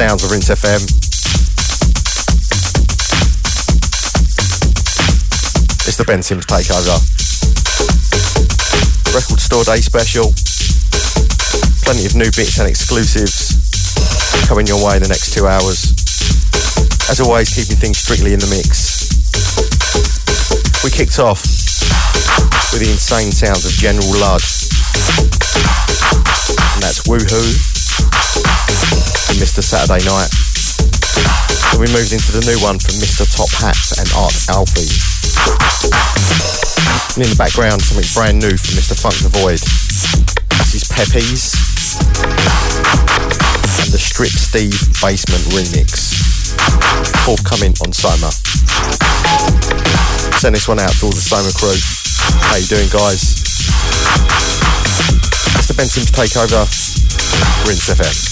sounds of Rinse FM. It's the Ben Sims Takeover. Record Store Day special. Plenty of new bits and exclusives coming your way in the next two hours. As always, keeping things strictly in the mix. We kicked off with the insane sounds of General Lud. And that's Woohoo Mr. Saturday Night. Then we moved into the new one from Mr. Top Hat and Art Alfie. And in the background, something brand new from Mr. Funk D'Void. This is Pepe's and the Strip Steve Basement remix. Forthcoming on Soma. Send this one out to all the Soma crew. How you doing, guys? Mr. the Ben Sims Takeover. Rinse FM.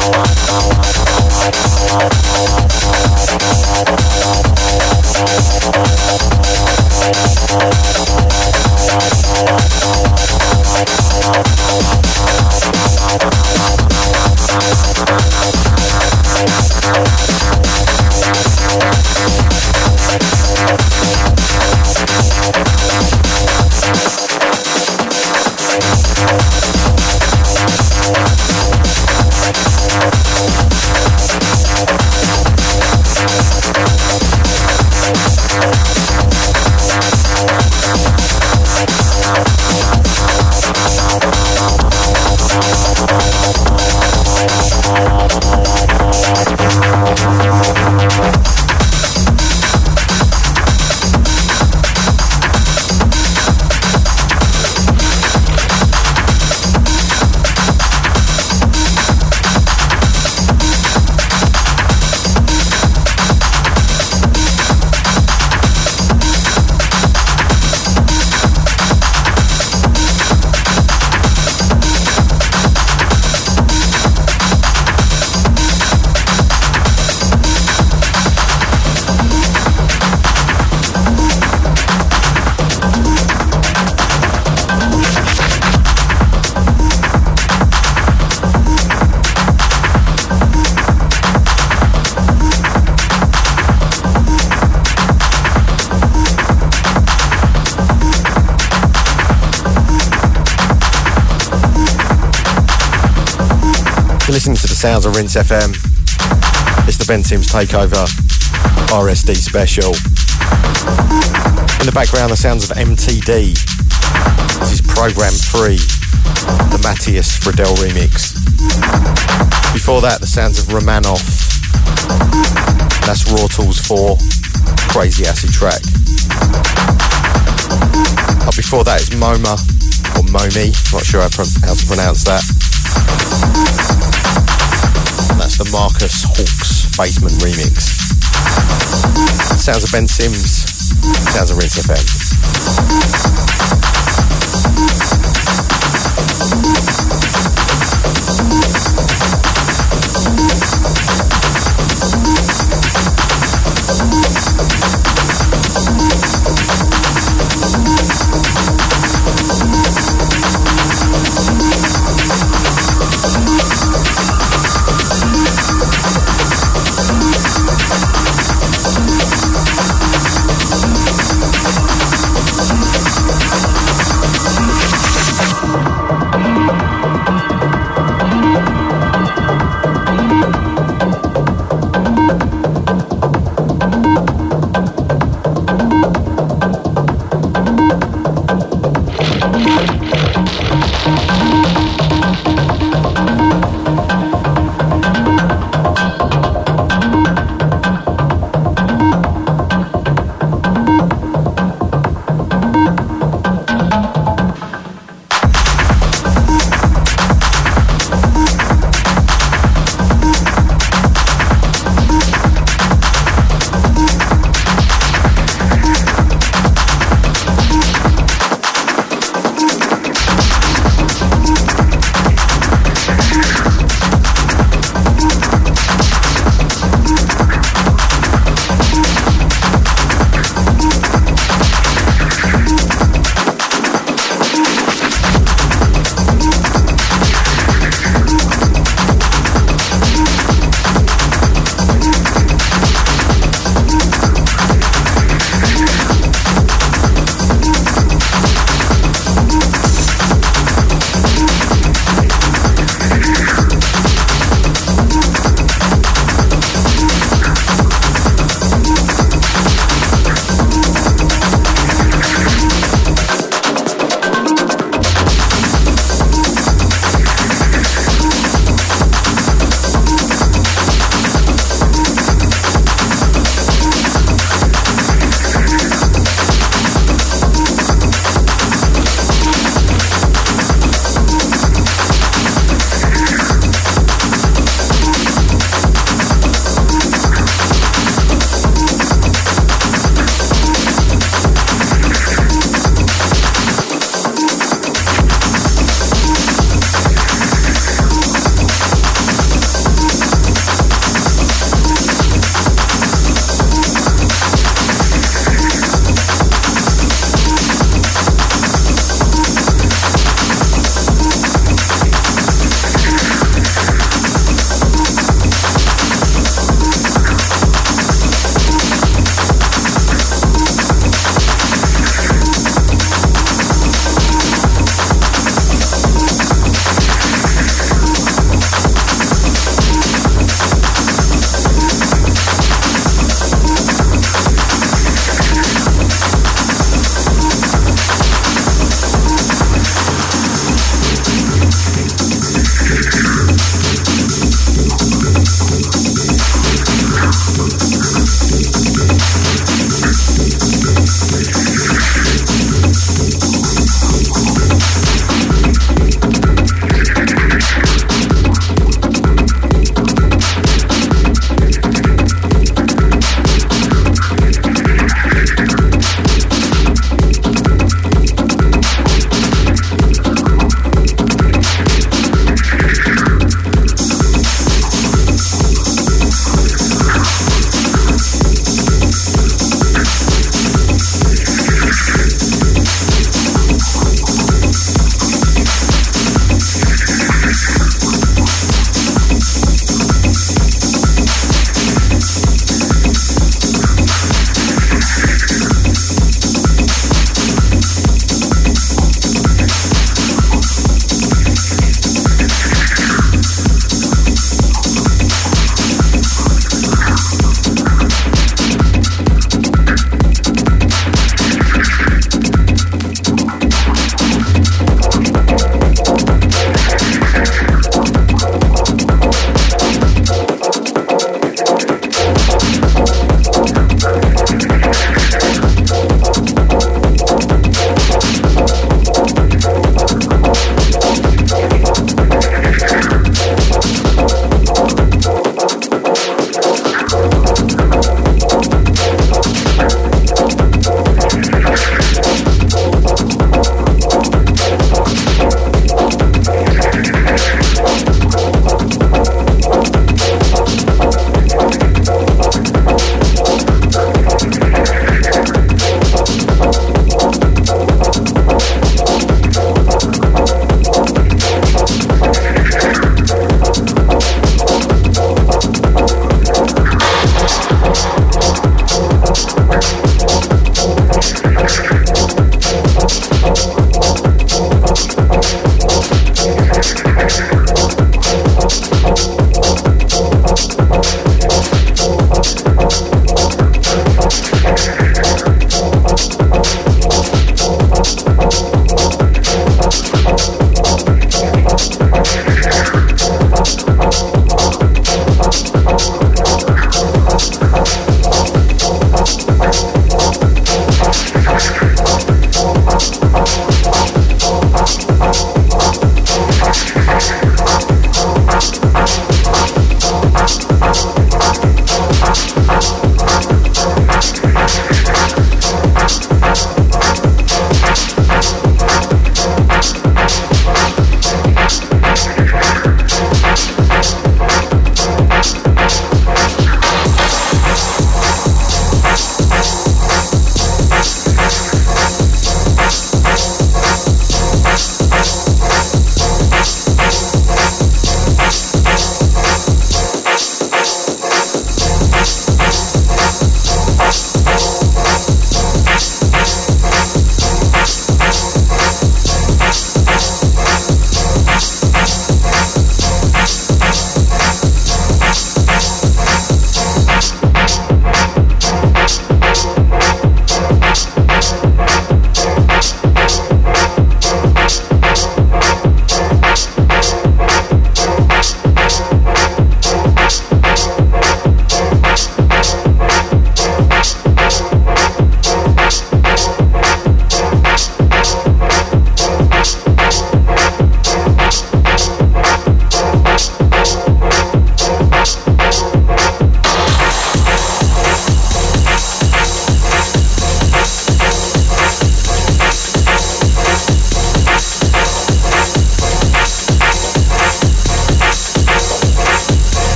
Wow. Thank Thank sounds of Rinse FM. It's the Ben Sims Takeover RSD special. In the background, the sounds of MTD. This is Program 3, the Mattias Fridell remix. Before that, the sounds of Romanoff. That's Raw Tools 4, Crazy Acid track. Up before that is MoMA, or Momi, not sure how to pronounce that the Marcus Hawks Basement remix. Sounds of Ben Sims, sounds of Rinse FM.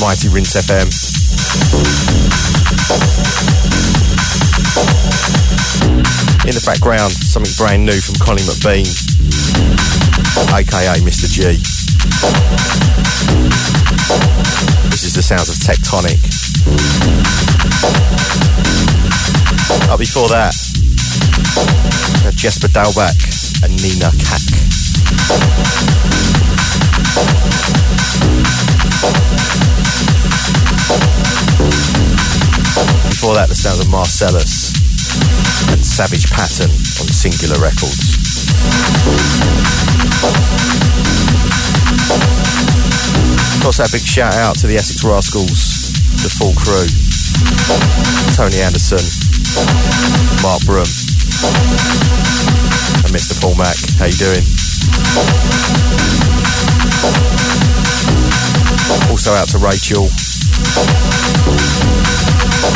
Mighty Rinse FM. In the background, something brand new from Colin McBean, aka Mr. G. This is the sounds of Tectonic. Up before that, Jesper Dahlbäck and Nina Kak. Before that, the sounds of Marcelus and Savage Pattern on Singular Records. Got that big shout out to the Essex Rascals, the full crew. Tony Anderson, Mark Broom, and Mr. Paul Mac. How you doing? Also out to Rachel. And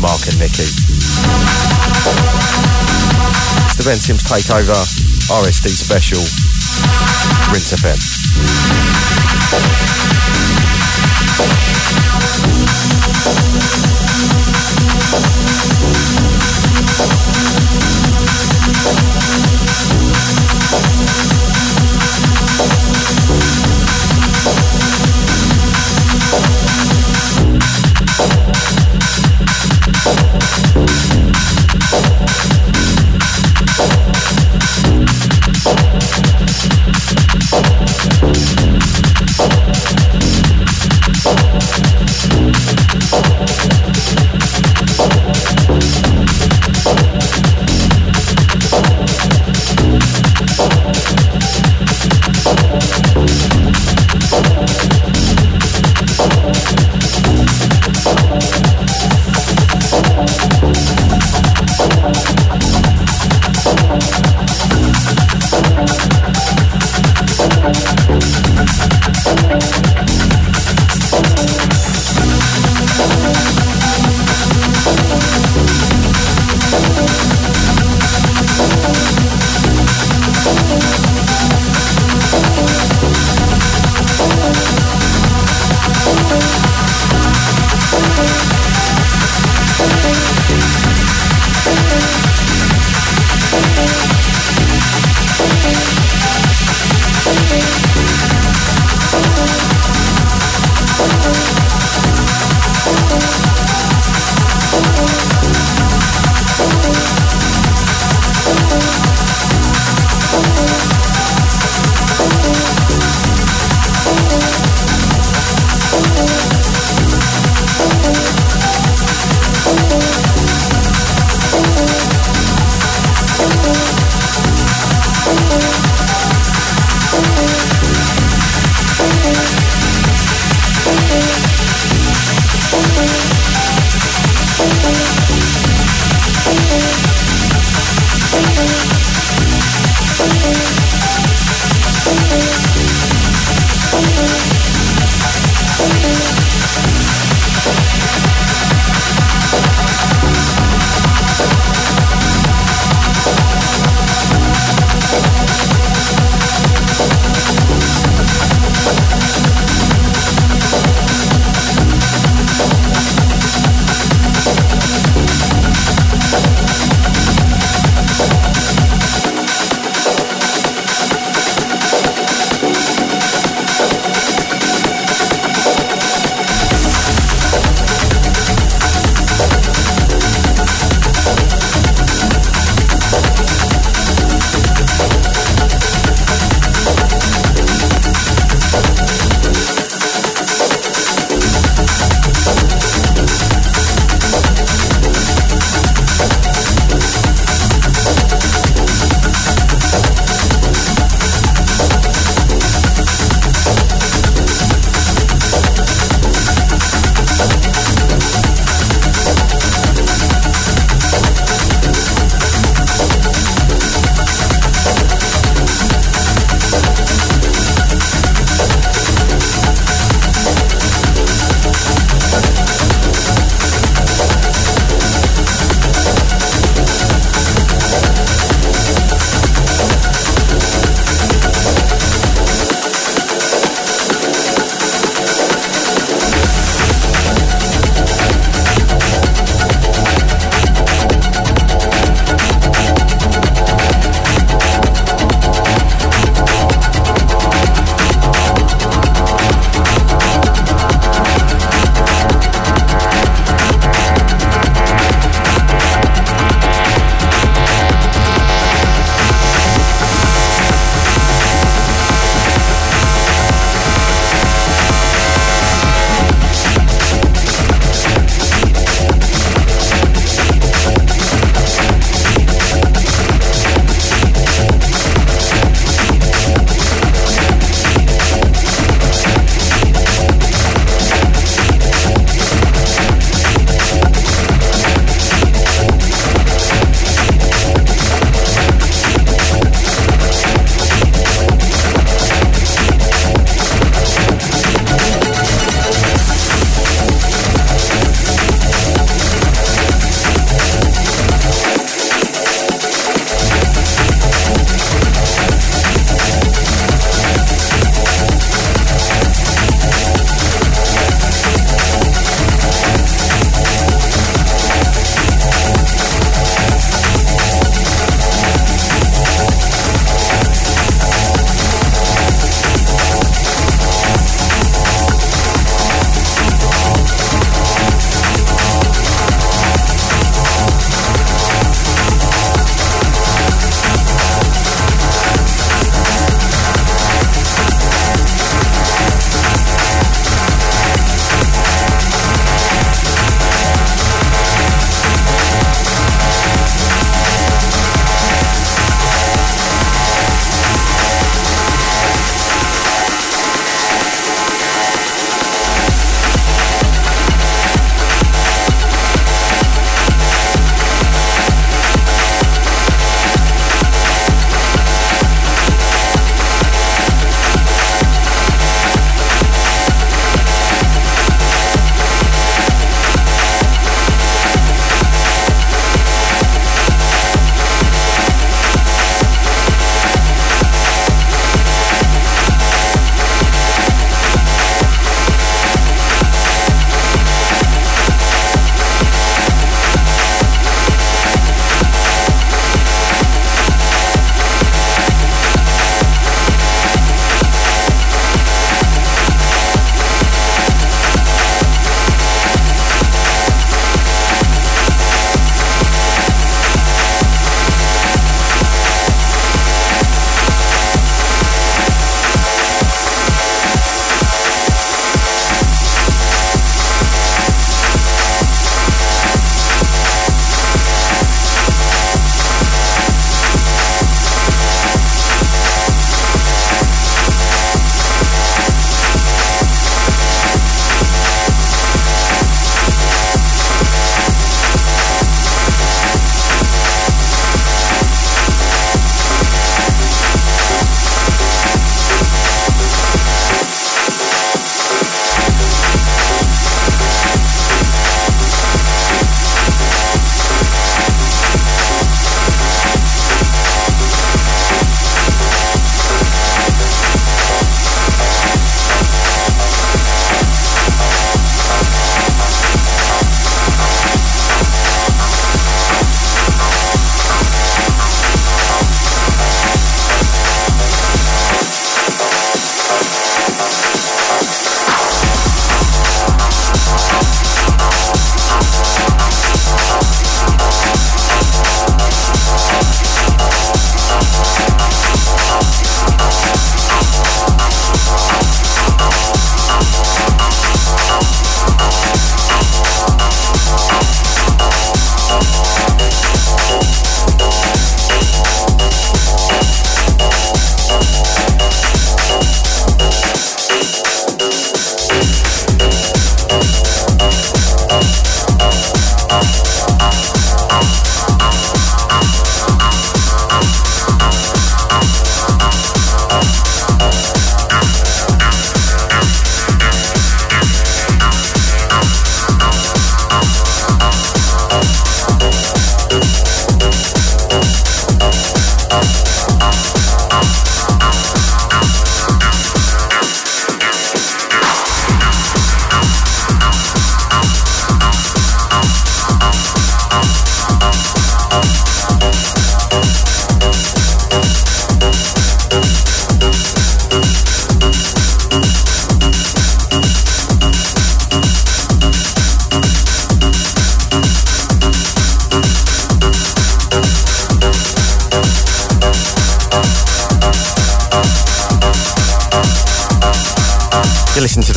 Mark and Nikki. It's the Ben Sims Takeover RSD special. Rinse FM. Thank you. Thank you.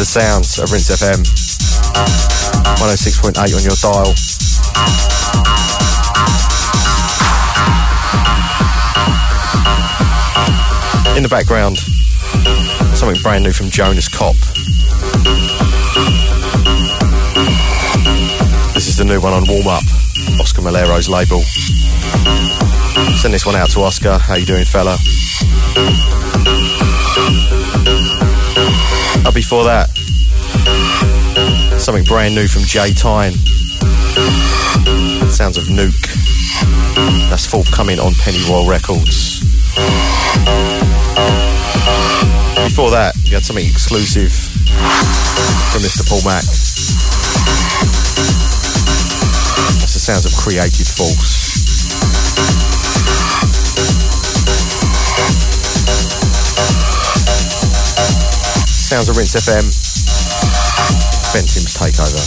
Sounds of Rinse FM. 106.8 on your dial. In the background, something brand new from Jonas Kopp. This is the new one on Warm Up, Oscar Mulero's label. Send this one out to Oscar. How you doing, fella? Up before that, Something brand new from Jay Tyne. Sounds of Nuke. That's forthcoming on Pennyroyal Records. Before that, you had something exclusive from Mr. Paul Mac. That's the sounds of Creative Force. Sounds of Rinse FM. Ben Sims takeover.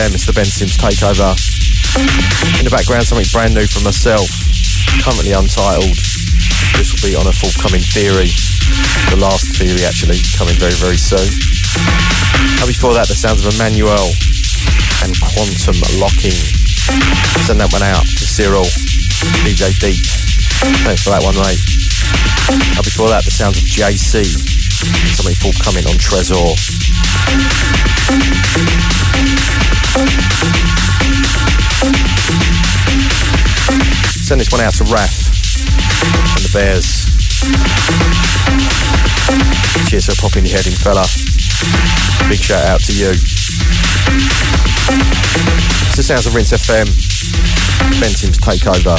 Of Rinse FM, it's the Ben Sims takeover. In the background, something brand new from myself, currently untitled. This will be on a forthcoming theory, the last theory actually, coming very, very soon. And before that, the sounds of Emmanuel and Quantum Locking. Send that one out to Cyril, DJ Deep. Thanks for that one, mate. And before that, the sounds of JC, something forthcoming on Trezor. Send this one out to Raf and the Bears. Cheers for popping your head in, fella. Big shout out to you. It's the sounds of Rinse FM. Ben Sims Takeover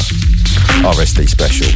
RSD special.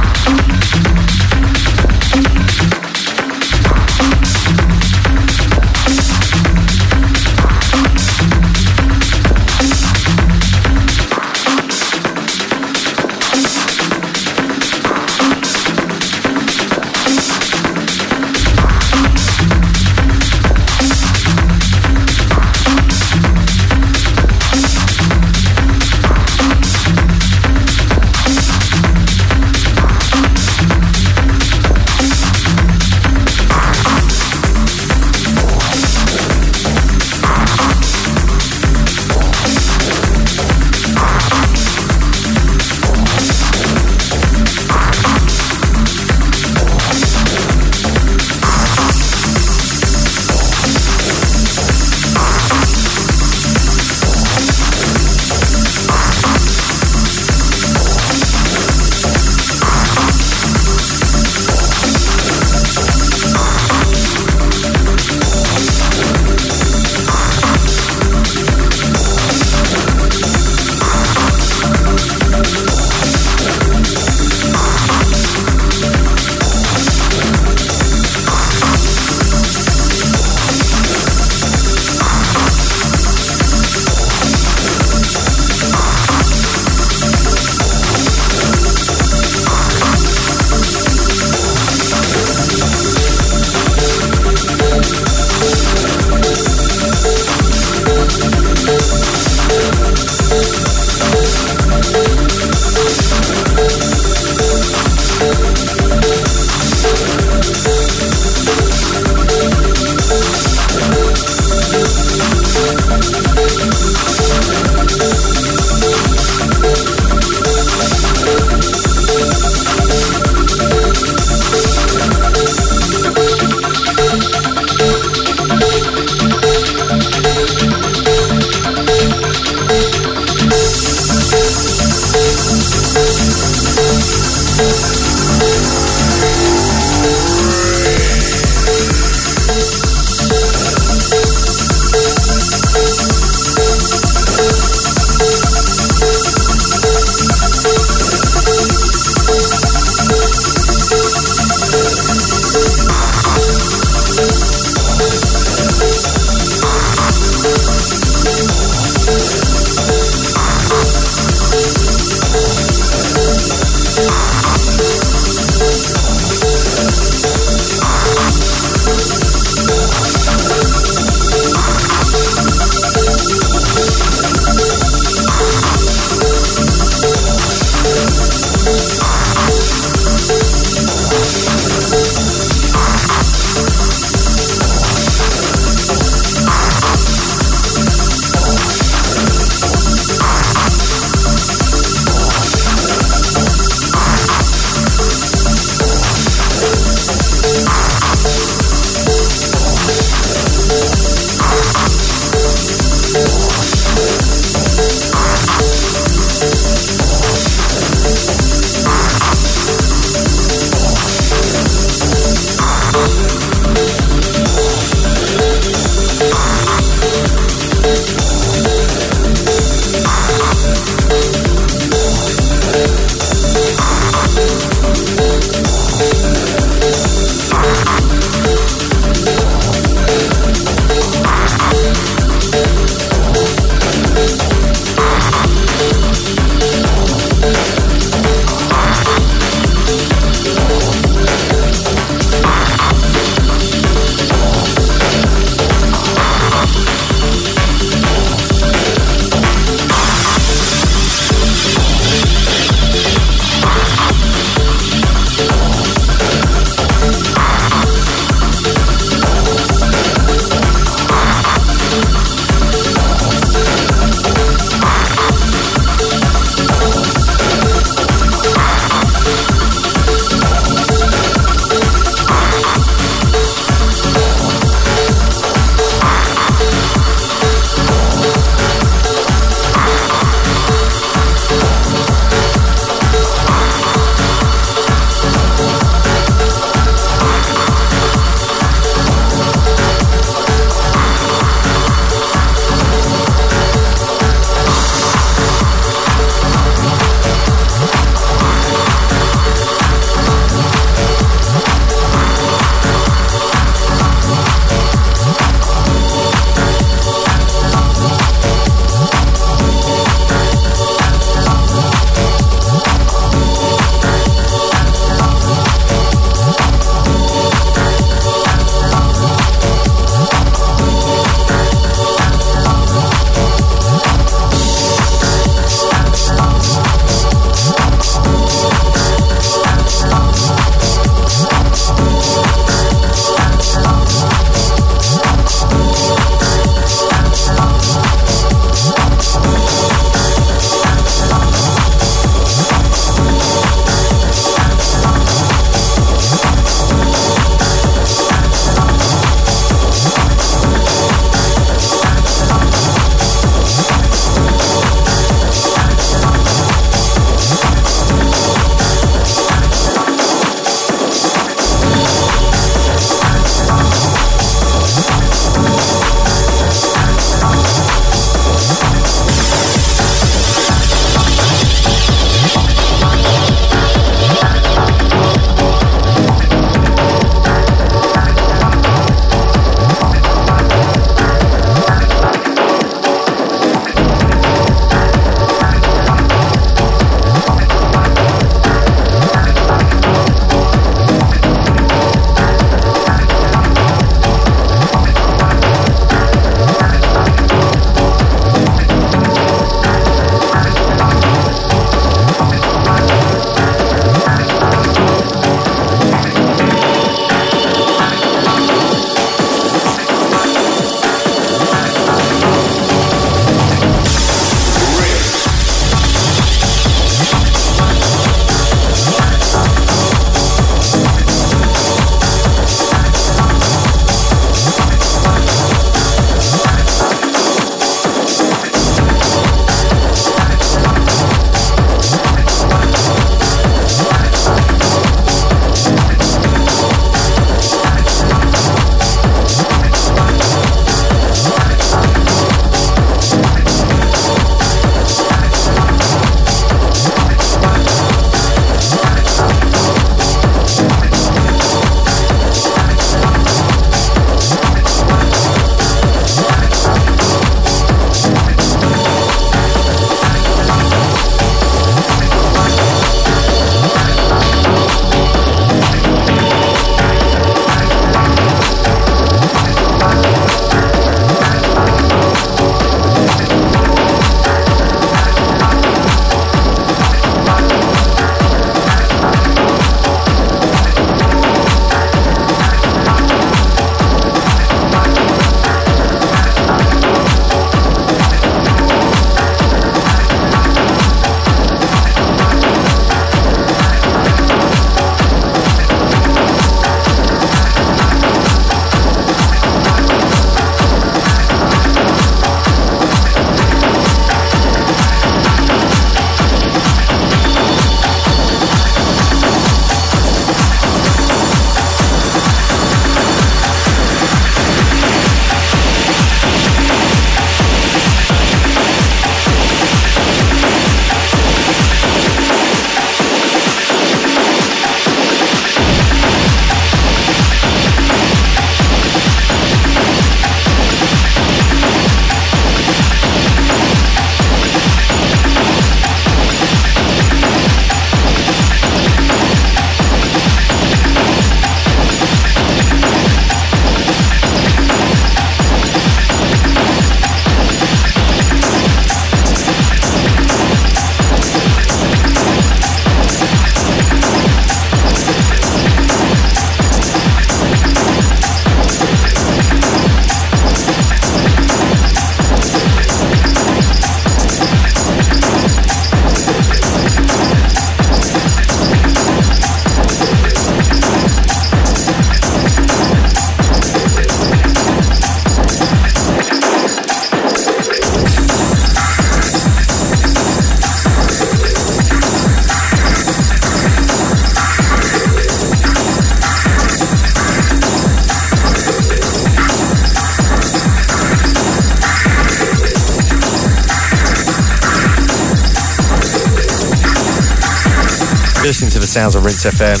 Sounds of Rinse FM.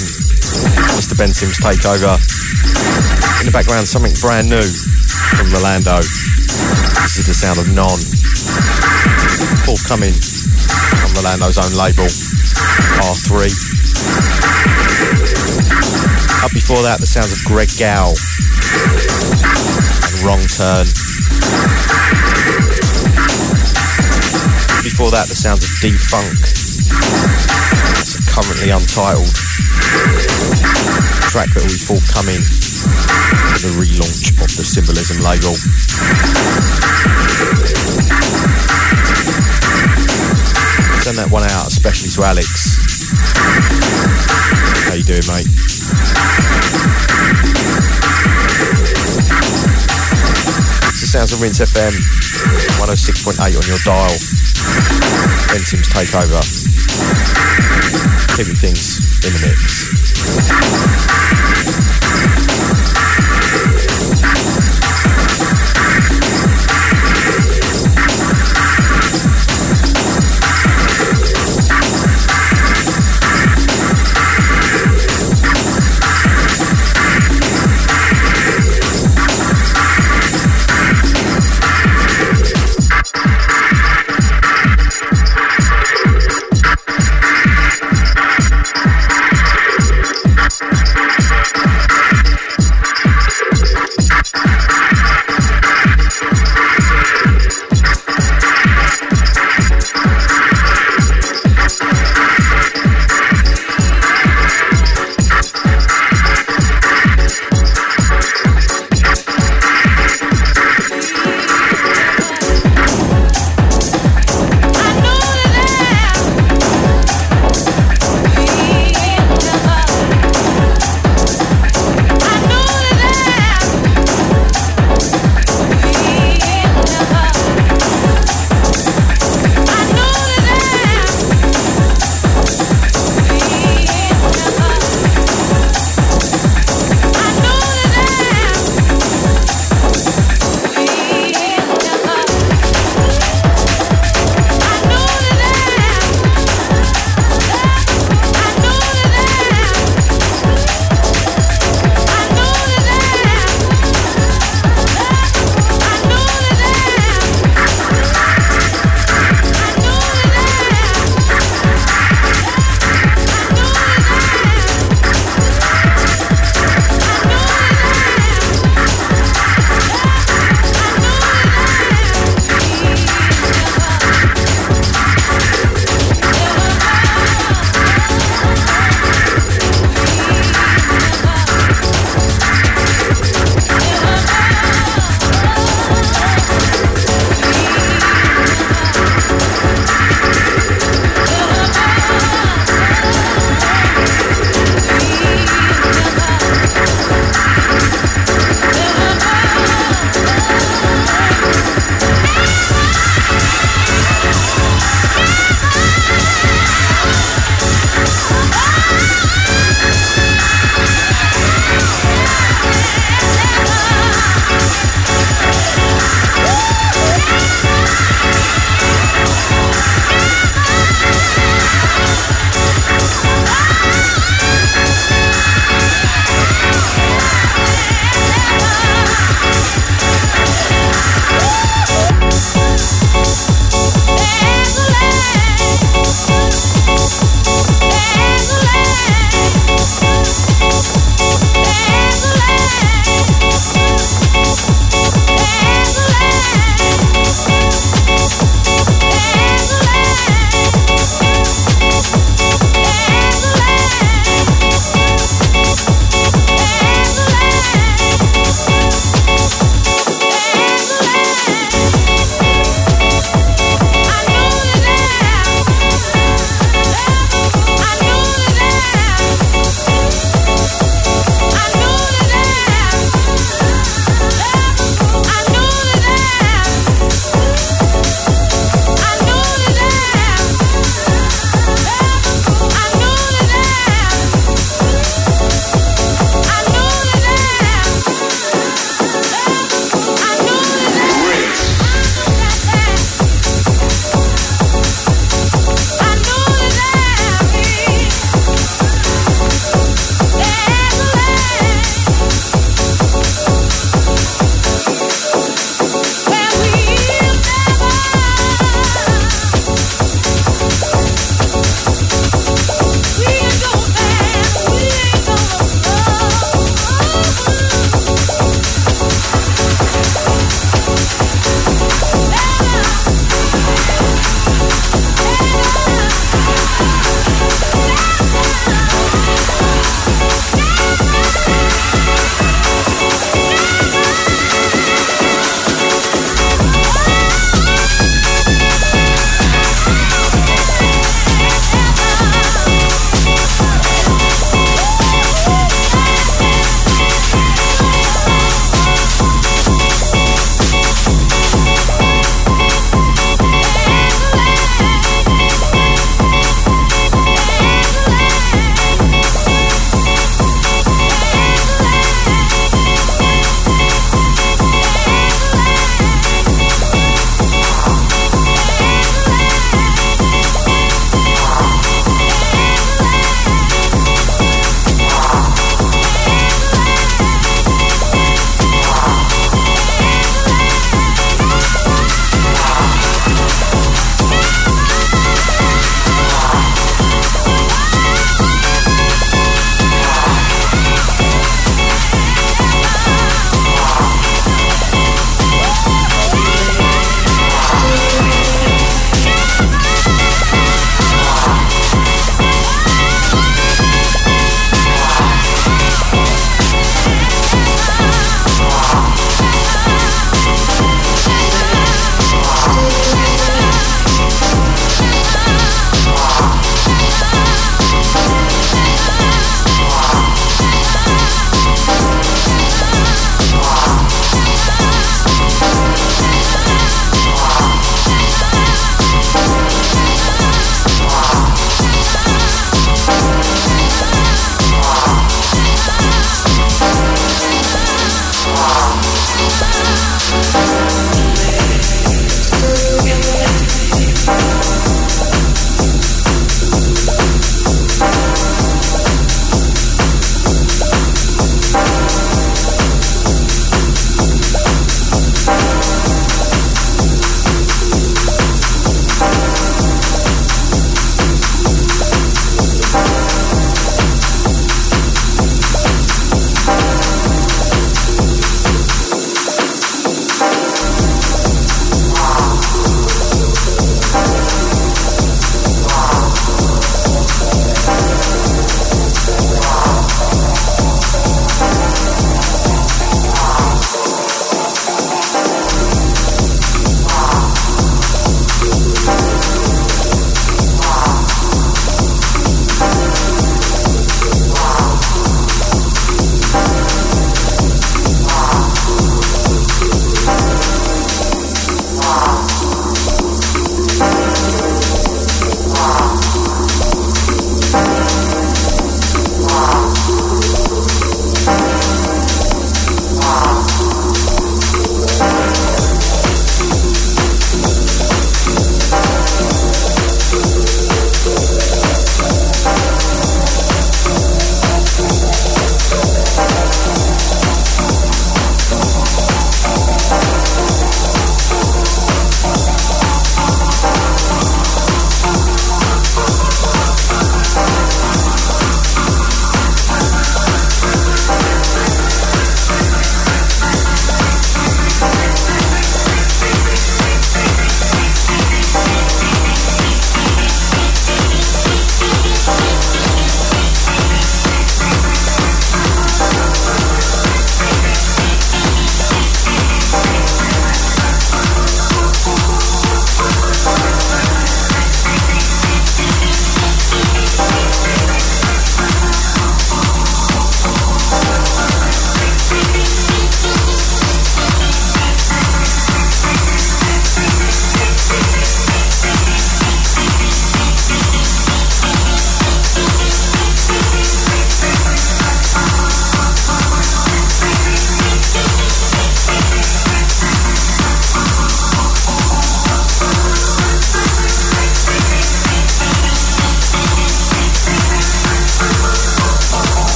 Mr. Ben Sims takeover. In the background, something brand new from Rolando. This is the sound of Non. Forthcoming on Rolando's own label, R3. Up before that, the sounds of Greg Gow and Wrong Turn. Before that, the sounds of D-Funk. Currently untitled. Track that will be forthcoming in the relaunch of the Symbolism label. Send that one out especially to Alex. How you doing, mate? It's the sounds of Rinse FM, 106.8 on your dial. Ben Sims Takeover. Keeping things in the mix.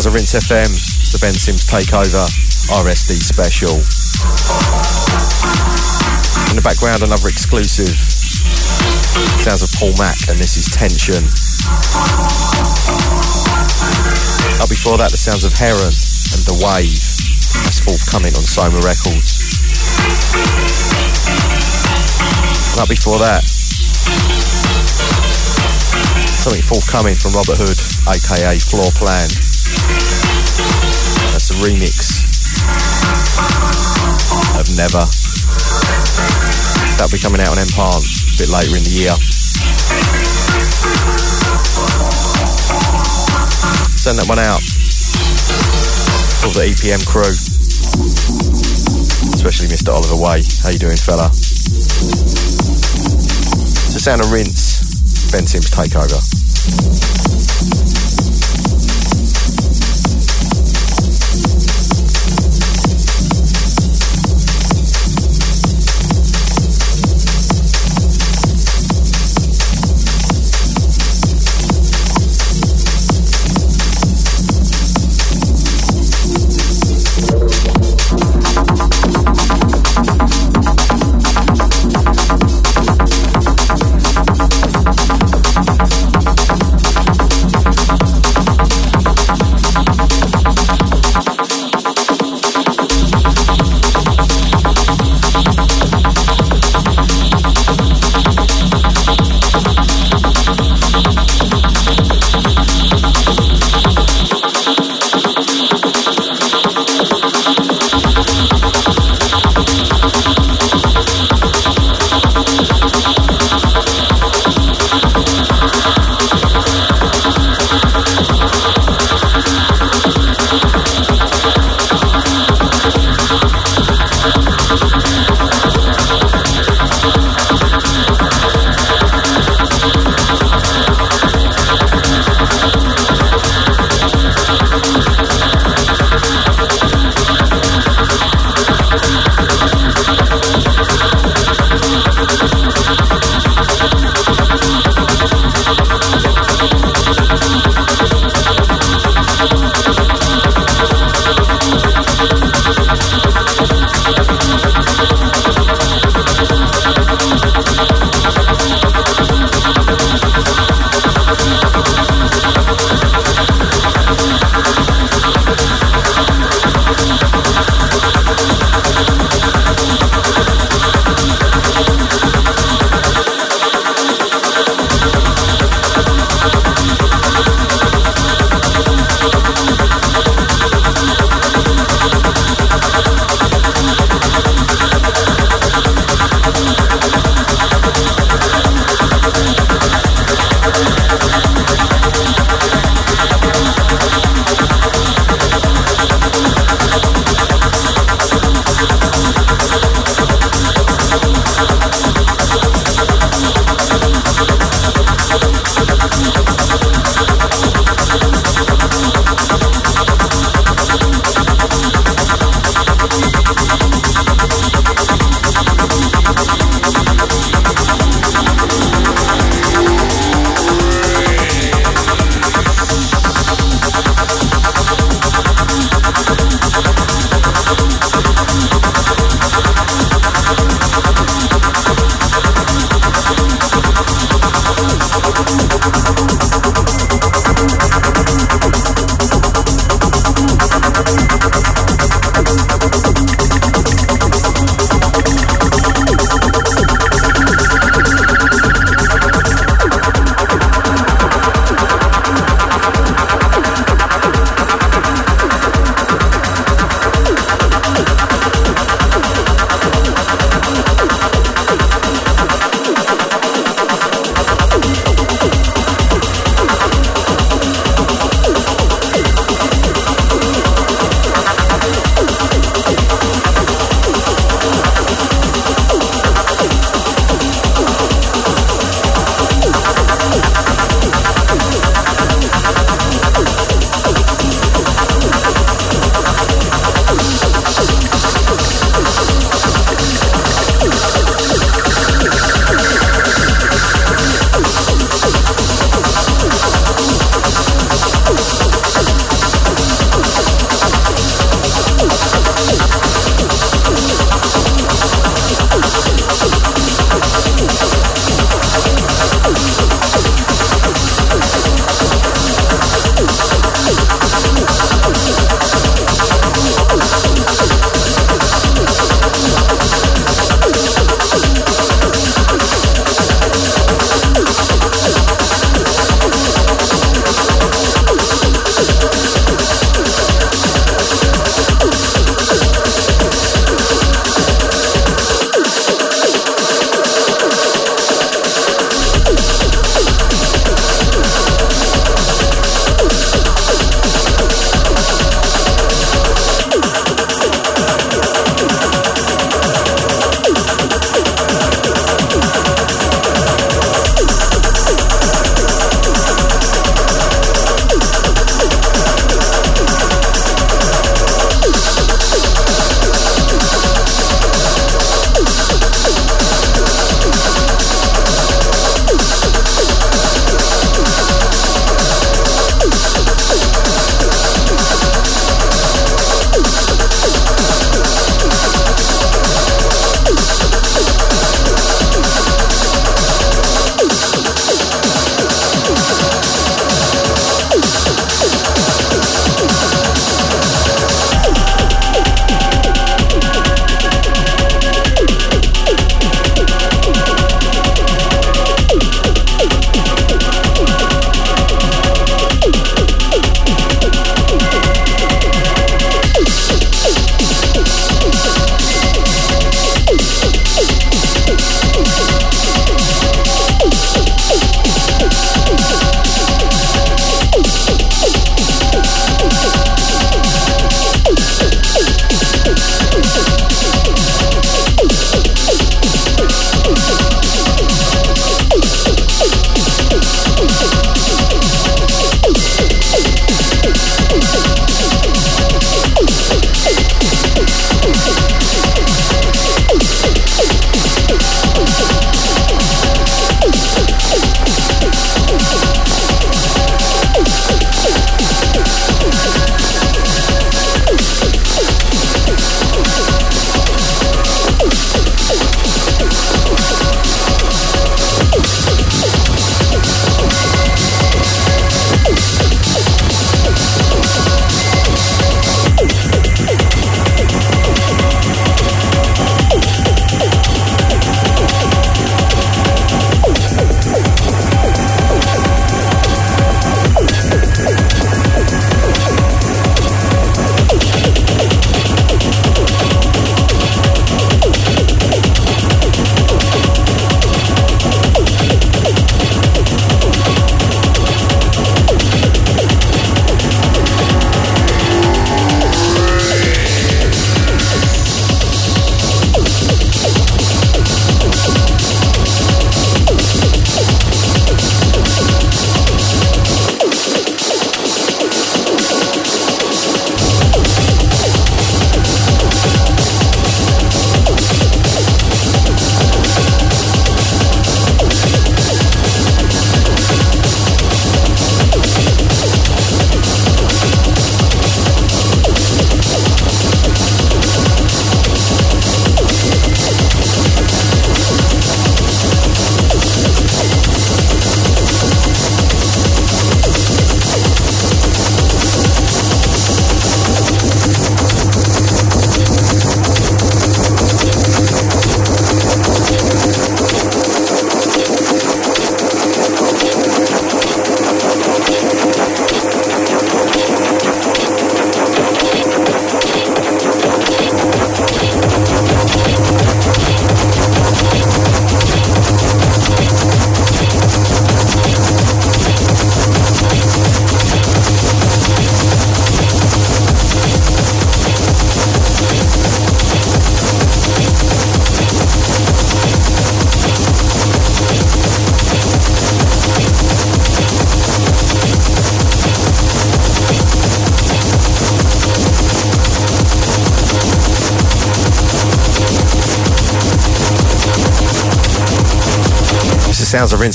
Sounds of Rinse FM, the Ben Sims Takeover RSD special. In the background, another exclusive. Sounds of Paul Mac, and this is Tension. Up before that, the sounds of Heron and The Wave. That's forthcoming on Soma Records. And up before that, something forthcoming from Robert Hood, aka Floorplan. Remix of Never. That'll be coming out on Empire a bit later in the year. Send that one out. All the EPM crew. Especially Mr. Oliver Way. How you doing, fella? It's the sound of Rinse. Ben Sims Takeover.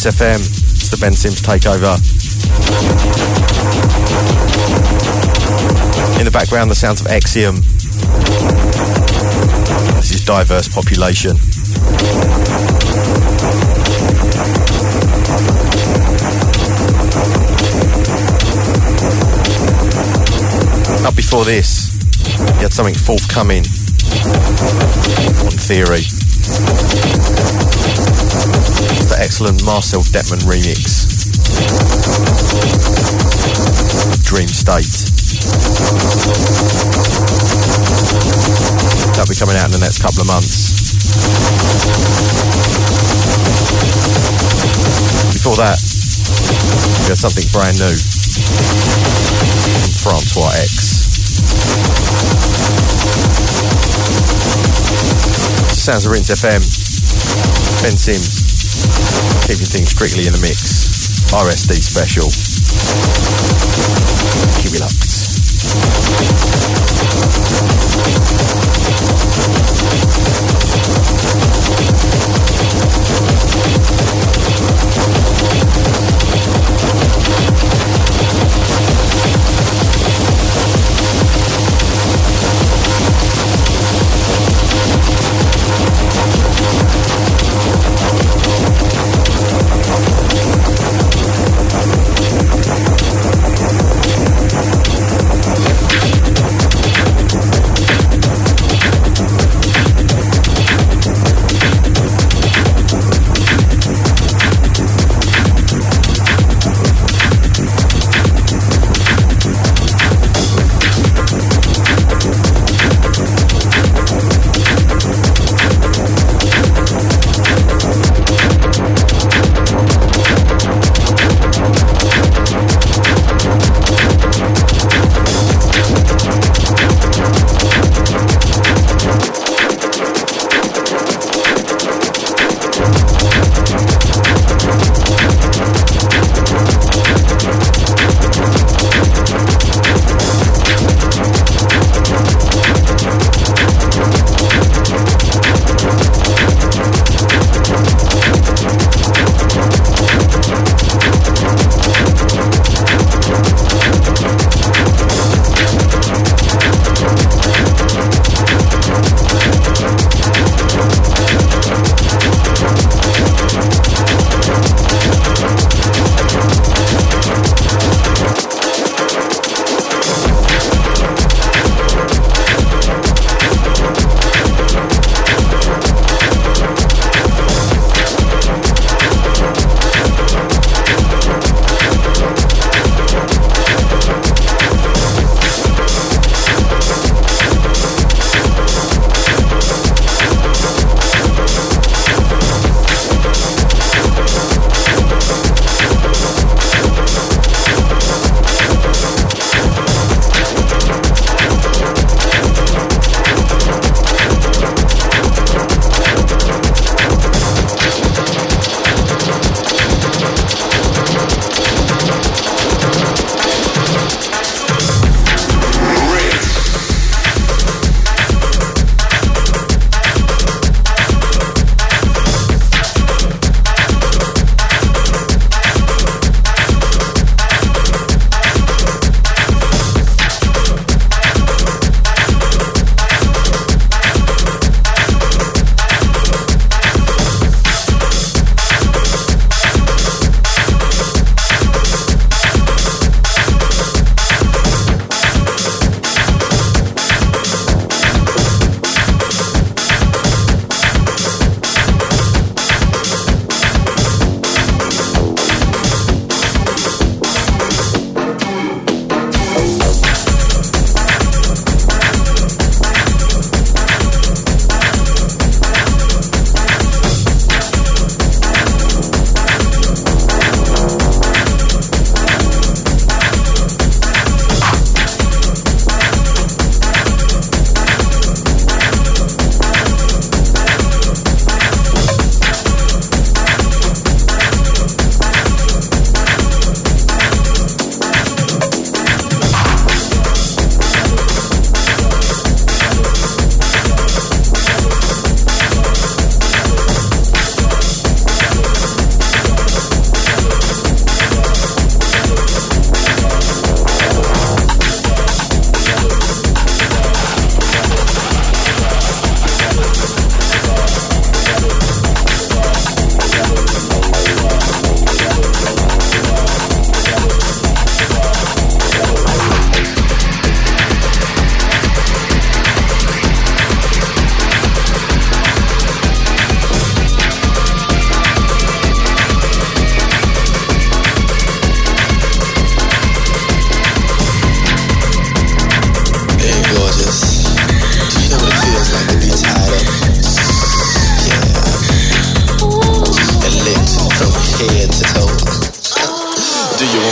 FM. It's the Ben Sims takeover. In the background, the sounds of Exium. This is diverse population. Up before this, you had something forthcoming on theory. Excellent Marcel Dettmann remix. Dream State. That'll be coming out in the next couple of months. Before that, we had something brand new from Francois X. Sounds of Rinse FM. Ben Sims. Keeping things strictly in the mix. RSD special. Keep it locked.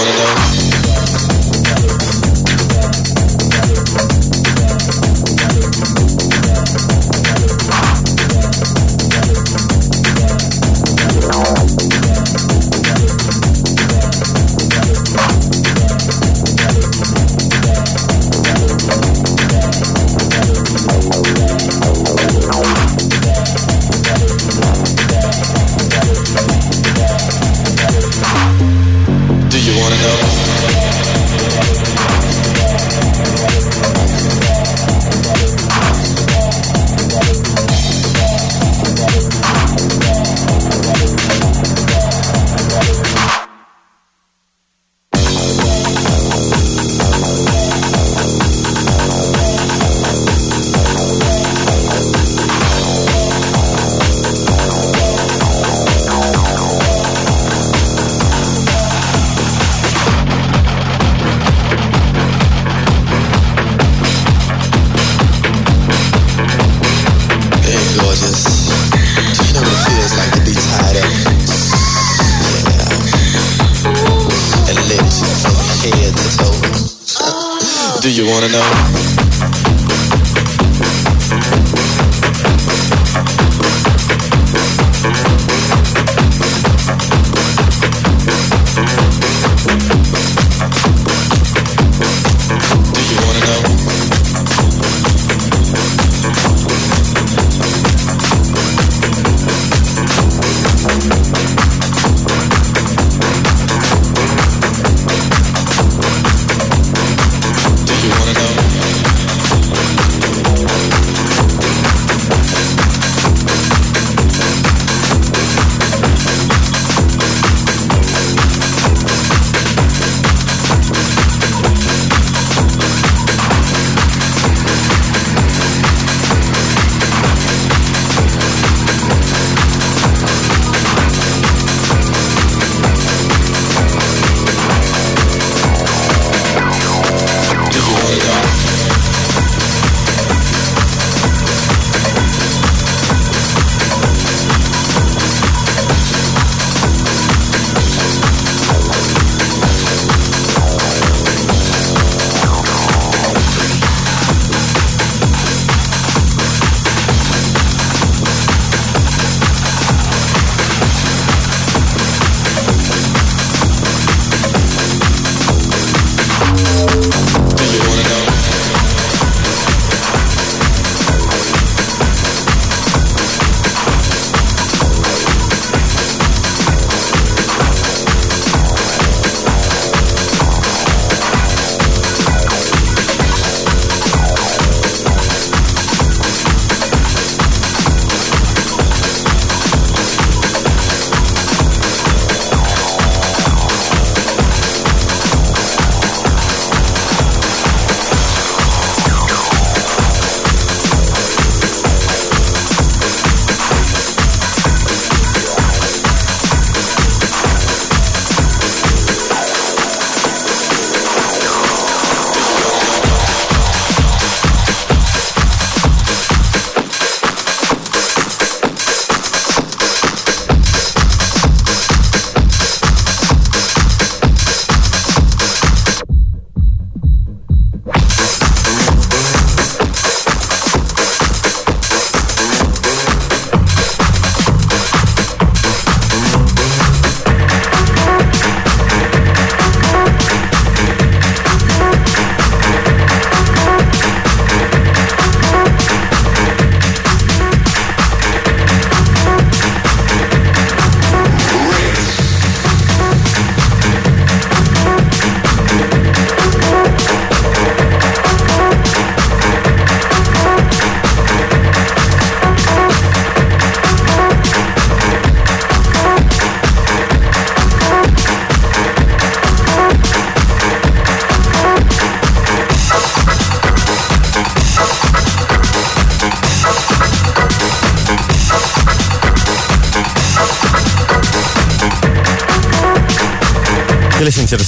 one of know.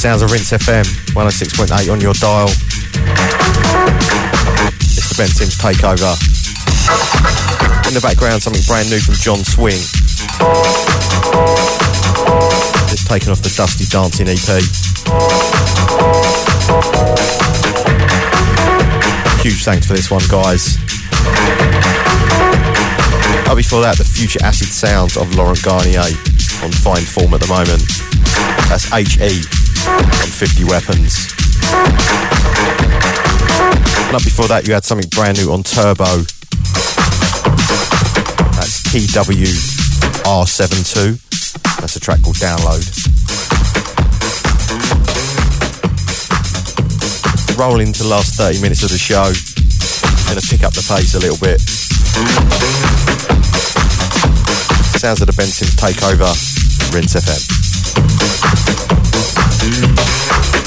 Sounds of Rinse FM 106.8 on your dial. It's the Ben Sims takeover. In the background, something brand new from John Swing. It's taken off the Dusty Dancing EP. Huge thanks for this one, guys. Up before that, the future acid sounds of Laurent Garnier on fine form at the moment. That's HE on 50 Weapons. And up before that, you had something brand new on Turbo. That's TWR72. That's a track called Download. Roll into the last 30 minutes of the show. Gonna pick up the pace a little bit. Sounds of the Ben Sims takeover, Rinse FM. Peace.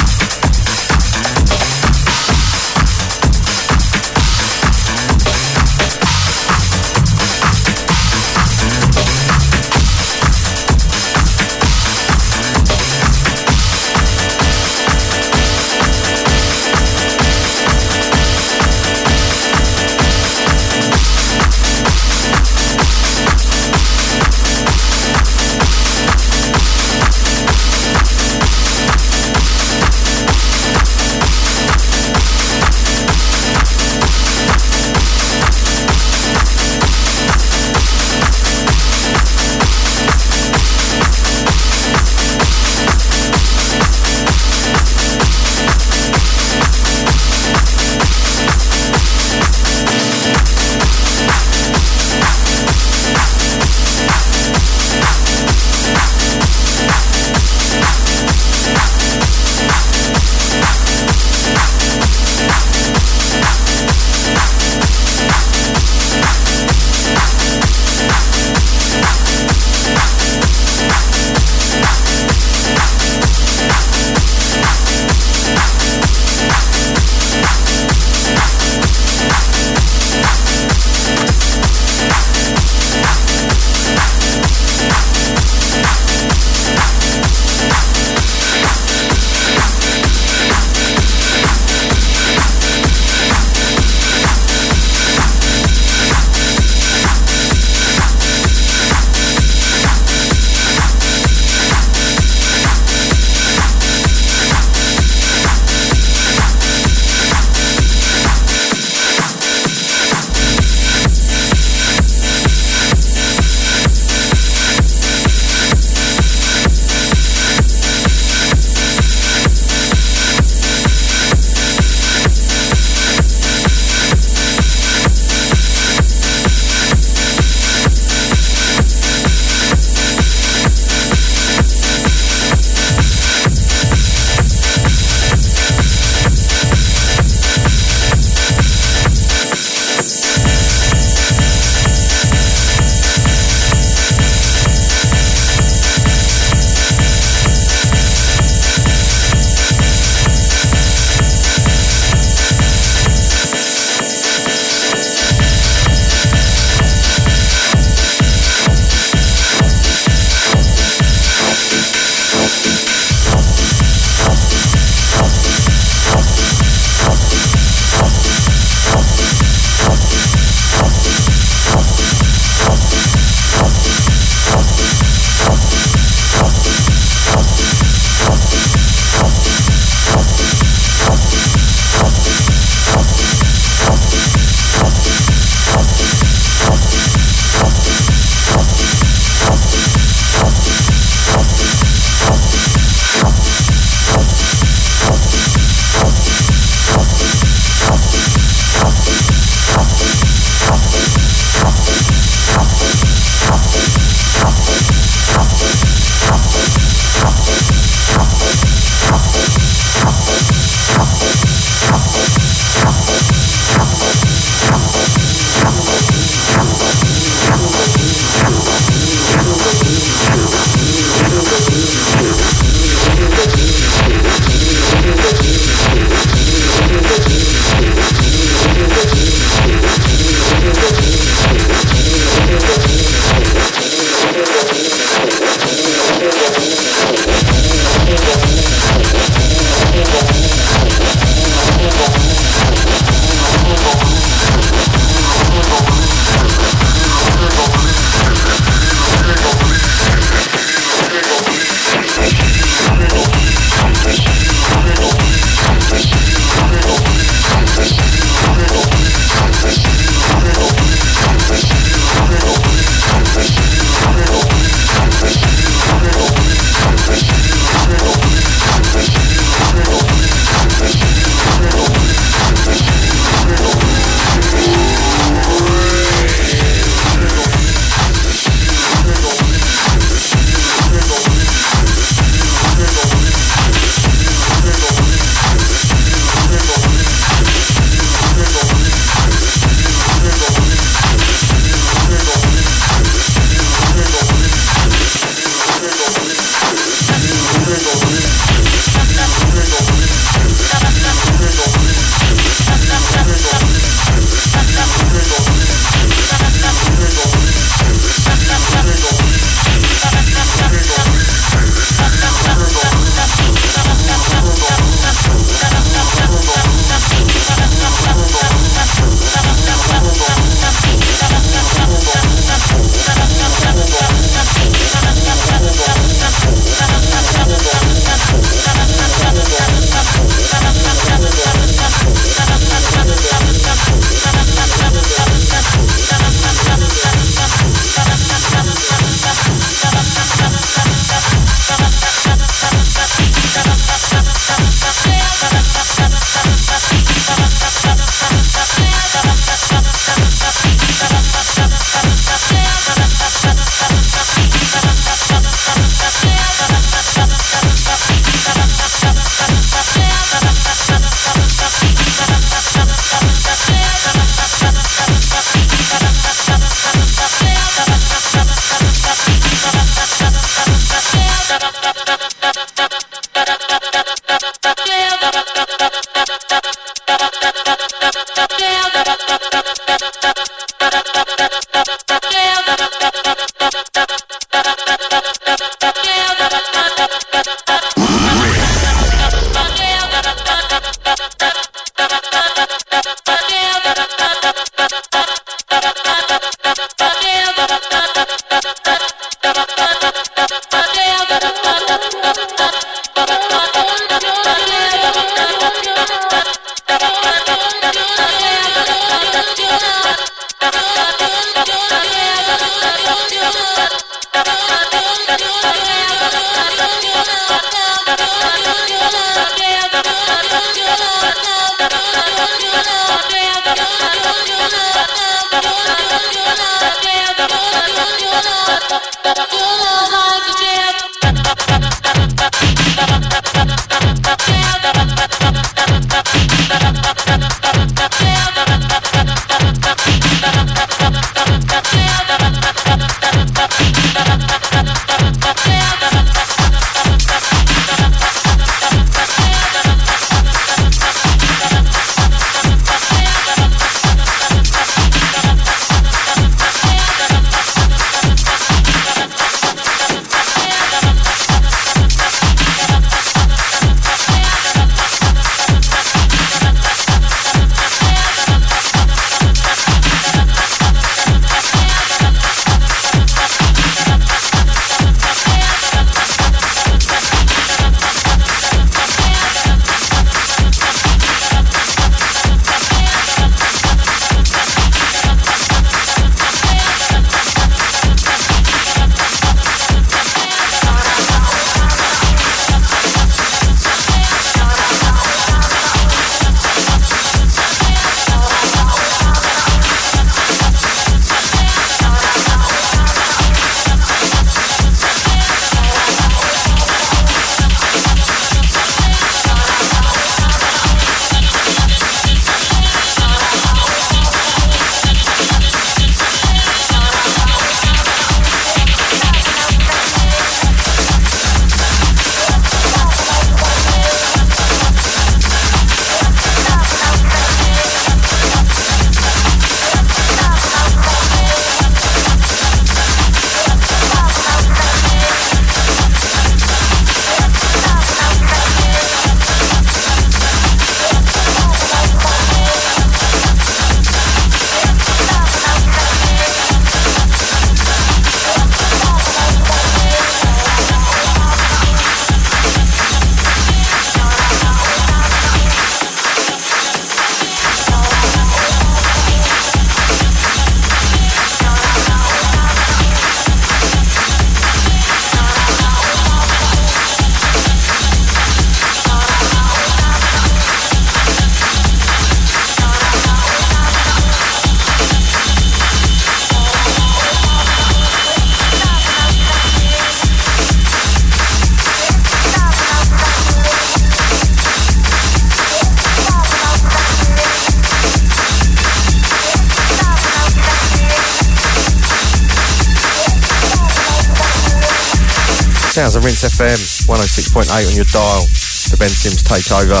Sounds Rinse FM 106.8 on your dial. The Ben Sims takeover.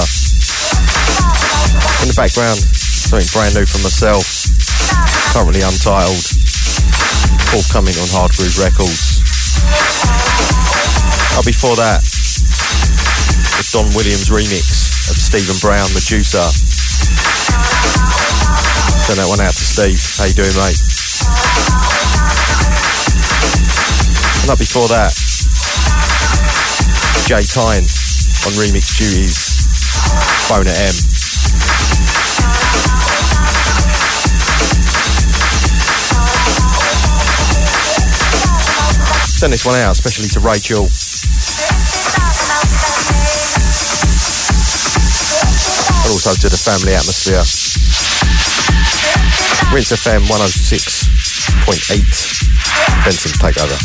In the background, something brand new from myself. Currently untitled. Forthcoming on Hard Groove Records. Oh, before that, the Don Williams remix of Stephen Brown, Medusa. Send that one out to Steve. How you doing, mate? And up before that, Jay Tyne on remix duties, Phone at M. Send this one out, especially to Rachel. And also to the family atmosphere. Rinse FM 106.8. Ben Sims Takeover.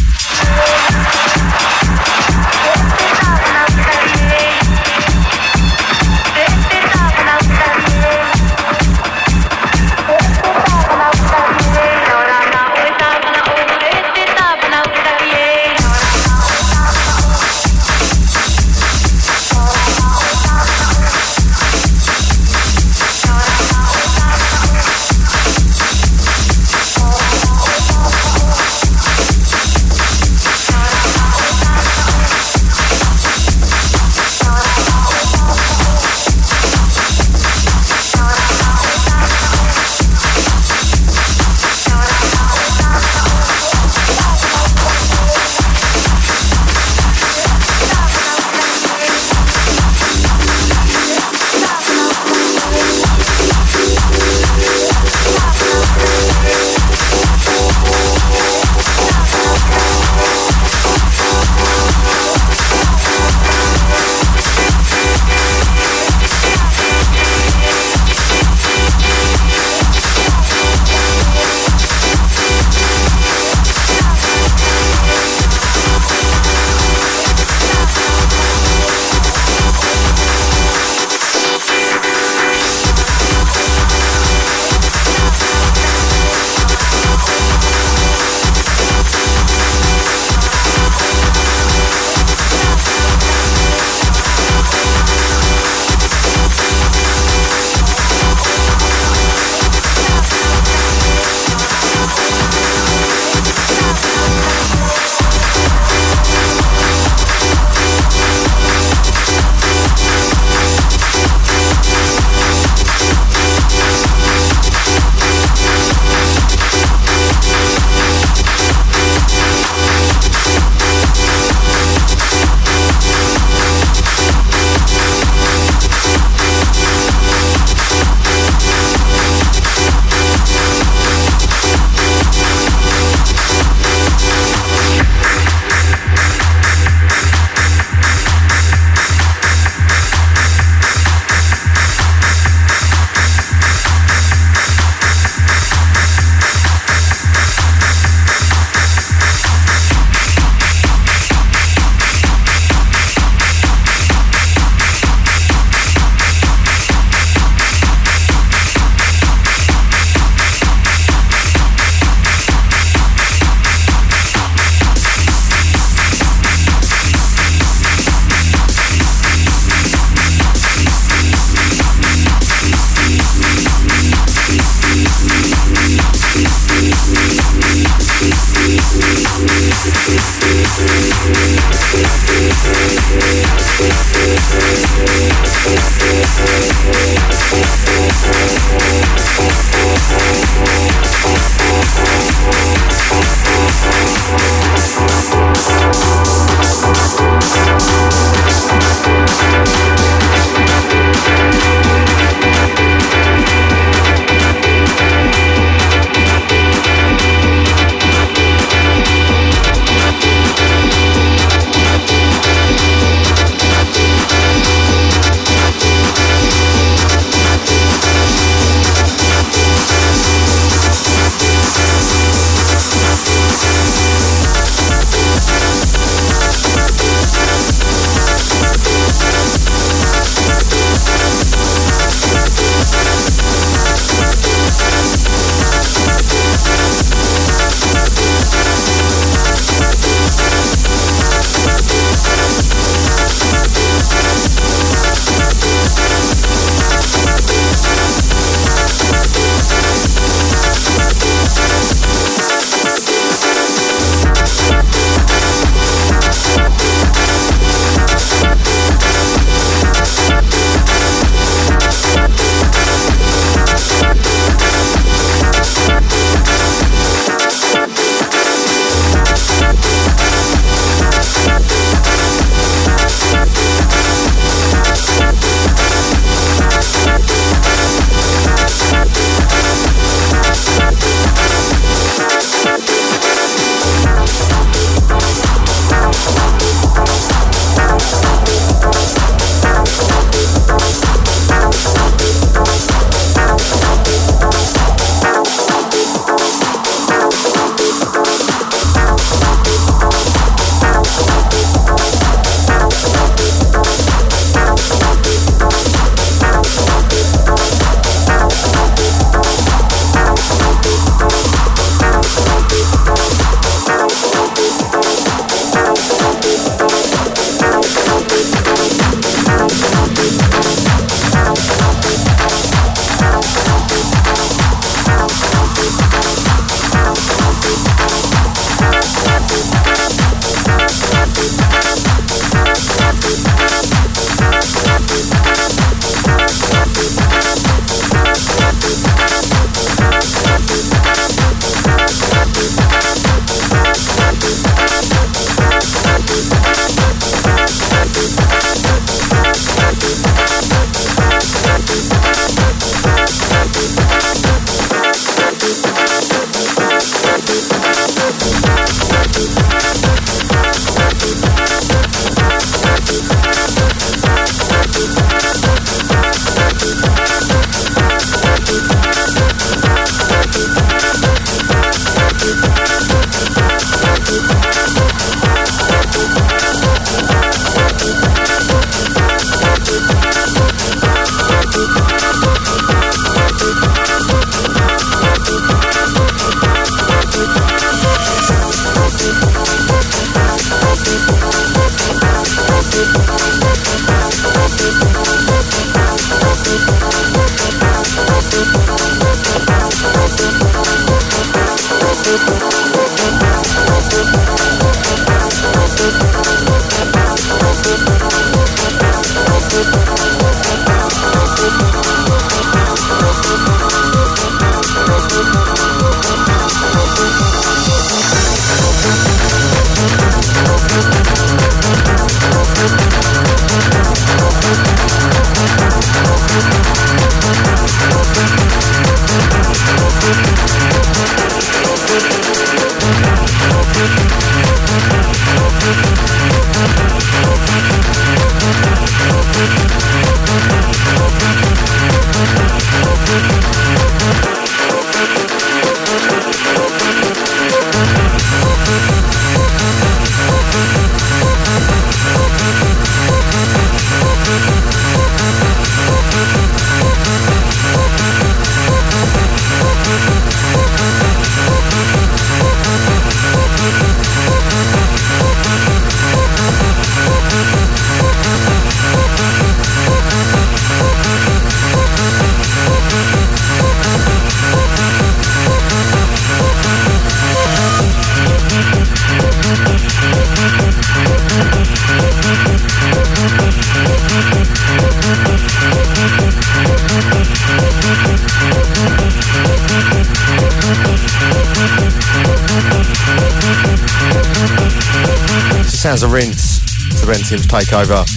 Takeover.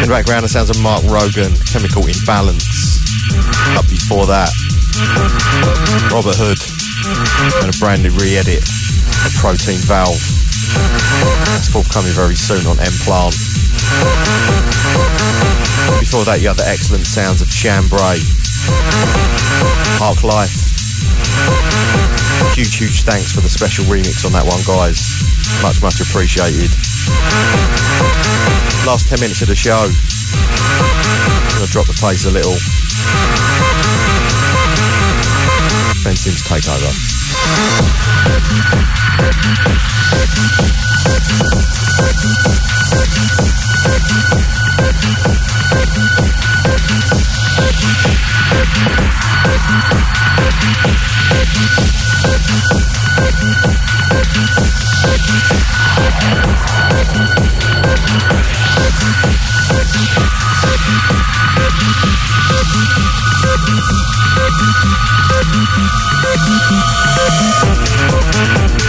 In the background, the sounds of Mark Rogan, Chemical Imbalance. Up before that, Robert Hood, and a brand new re-edit of Protein Valve. That's forthcoming very soon on M Plant. Before that, you had the excellent sounds of Chambray, Park Life. Huge, huge thanks for the special remix on that one, guys. Much, much appreciated. Last 10 minutes of the show. I'm going to drop the pace a little. Ben Sims take over. Thank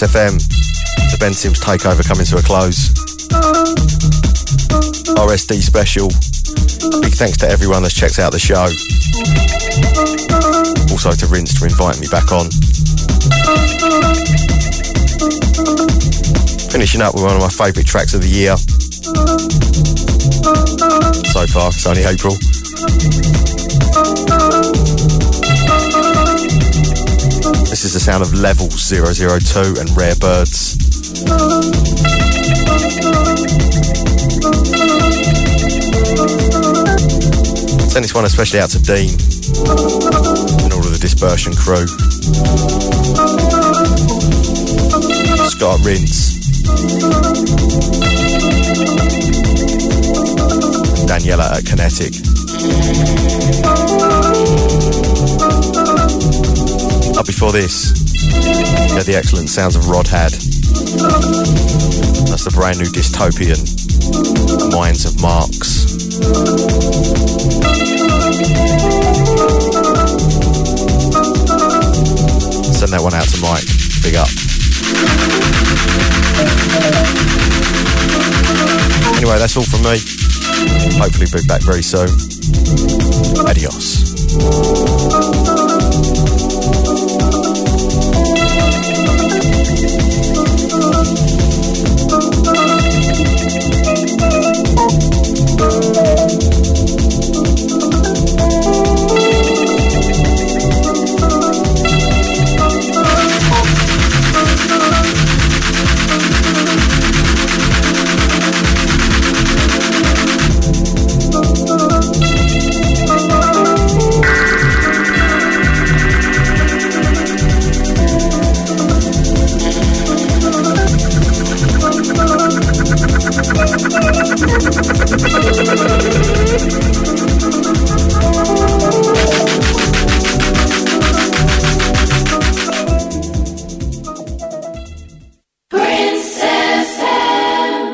FM. The Ben Sims takeover coming to a close. RSD special. Big thanks to everyone that's checked out the show. Also to Rinse to invite me back on. Finishing up with one of my favourite tracks of the year. So far, it's only April. This is the sound of Level 002 and Rare Birds. Send this one especially out to Dean and all of the Dispersion crew. Scott Rince. Daniela at Kinetic. Up before this, you had the excellent sounds of Rødhåd. That's the brand new dystopian Minds of Marx. Send that one out to Mike. Big up. Anyway, that's all from me. Hopefully, be back very soon. Adios.